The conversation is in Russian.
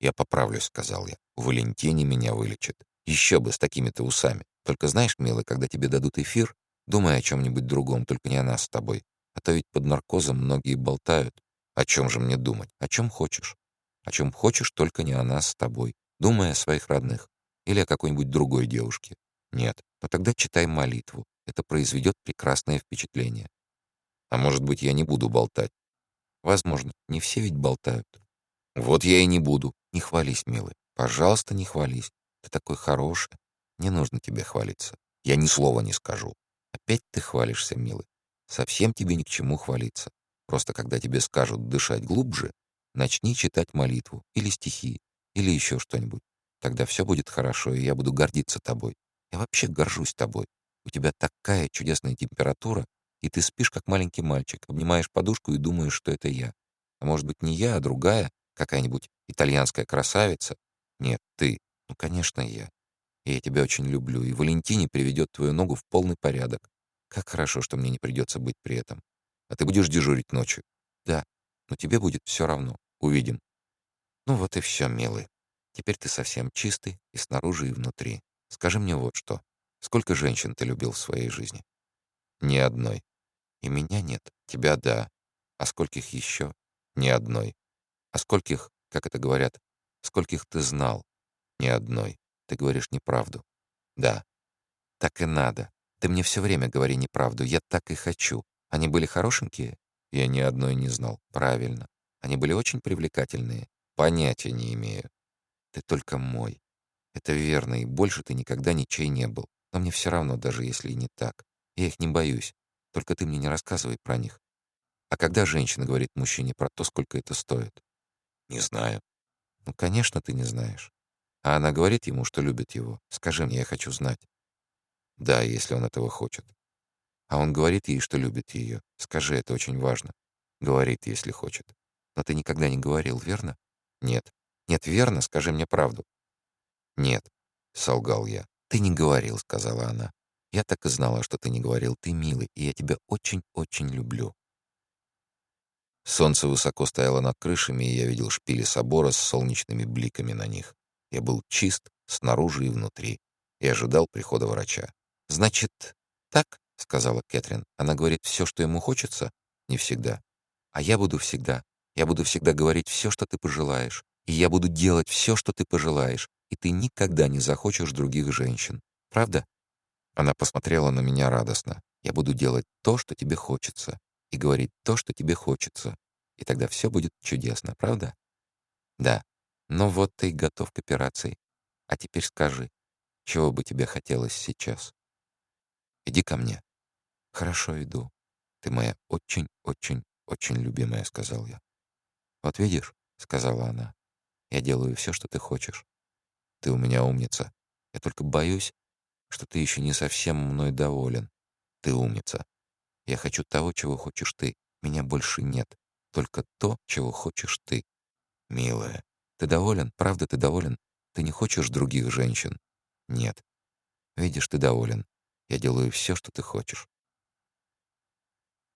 «Я поправлюсь», — сказал я. «Валентине меня вылечит. Еще бы, с такими-то усами. Только знаешь, милый, когда тебе дадут эфир, думай о чем-нибудь другом, только не о нас с тобой. А то ведь под наркозом многие болтают. О чем же мне думать? О чем хочешь. О чем хочешь, только не о нас с тобой. Думай о своих родных. Или о какой-нибудь другой девушке. Нет, но тогда читай молитву. Это произведет прекрасное впечатление. А может быть, я не буду болтать? Возможно, не все ведь болтают. Вот я и не буду. Не хвались, милый. Пожалуйста, не хвались. Ты такой хороший. Не нужно тебе хвалиться. Я ни слова не скажу. Опять ты хвалишься, милый. Совсем тебе ни к чему хвалиться. Просто когда тебе скажут дышать глубже, начни читать молитву или стихи, или еще что-нибудь. Тогда все будет хорошо, и я буду гордиться тобой. Я вообще горжусь тобой. У тебя такая чудесная температура, и ты спишь, как маленький мальчик, обнимаешь подушку и думаешь, что это я. А может быть, не я, а другая, какая-нибудь итальянская красавица? Нет, ты. Ну, конечно, я. И я тебя очень люблю, и Валентине приведет твою ногу в полный порядок. Как хорошо, что мне не придется быть при этом. А ты будешь дежурить ночью? Да, но тебе будет все равно. Увидим. Ну вот и все, милый. Теперь ты совсем чистый и снаружи, и внутри. Скажи мне вот что. Сколько женщин ты любил в своей жизни? Ни одной. И меня нет. Тебя — да. А скольких еще? Ни одной. А скольких, как это говорят, скольких ты знал? Ни одной. Ты говоришь неправду. Да. Так и надо. Ты мне все время говори неправду. Я так и хочу. Они были хорошенькие? Я ни одной не знал. Правильно. Они были очень привлекательные. Понятия не имею. Ты только мой. Это верно, и больше ты никогда ничей не был. Но мне все равно, даже если и не так. Я их не боюсь. Только ты мне не рассказывай про них. А когда женщина говорит мужчине про то, сколько это стоит? Не знаю. Ну, конечно, ты не знаешь. А она говорит ему, что любит его. Скажи мне, я хочу знать. Да, если он этого хочет. А он говорит ей, что любит ее. Скажи, это очень важно. Говорит, если хочет. Но ты никогда не говорил, верно? Нет. Нет, верно, скажи мне правду. Нет, солгал я. Ты не говорил, сказала она. Я так и знала, что ты не говорил. Ты милый, и я тебя очень-очень люблю. Солнце высоко стояло над крышами, и я видел шпили собора с солнечными бликами на них. Я был чист снаружи и внутри, и ожидал прихода врача. «Значит, так?» — сказала Кэтрин. «Она говорит все, что ему хочется?» «Не всегда. А я буду всегда. Я буду всегда говорить все, что ты пожелаешь. И я буду делать все, что ты пожелаешь. И ты никогда не захочешь других женщин. Правда?» Она посмотрела на меня радостно. «Я буду делать то, что тебе хочется. И говорить то, что тебе хочется. И тогда все будет чудесно, правда?» «Да. Ну вот ты готов к операции. А теперь скажи, чего бы тебе хотелось сейчас? Иди ко мне. Хорошо, иду. Ты моя очень-очень-очень любимая, сказал я. Вот видишь, сказала она, я делаю все, что ты хочешь. Ты у меня умница. Я только боюсь, что ты еще не совсем мной доволен. Ты умница. Я хочу того, чего хочешь ты. Меня больше нет. Только то, чего хочешь ты. Милая, ты доволен? Правда, ты доволен? Ты не хочешь других женщин? Нет. Видишь, ты доволен. Я делаю все, что ты хочешь.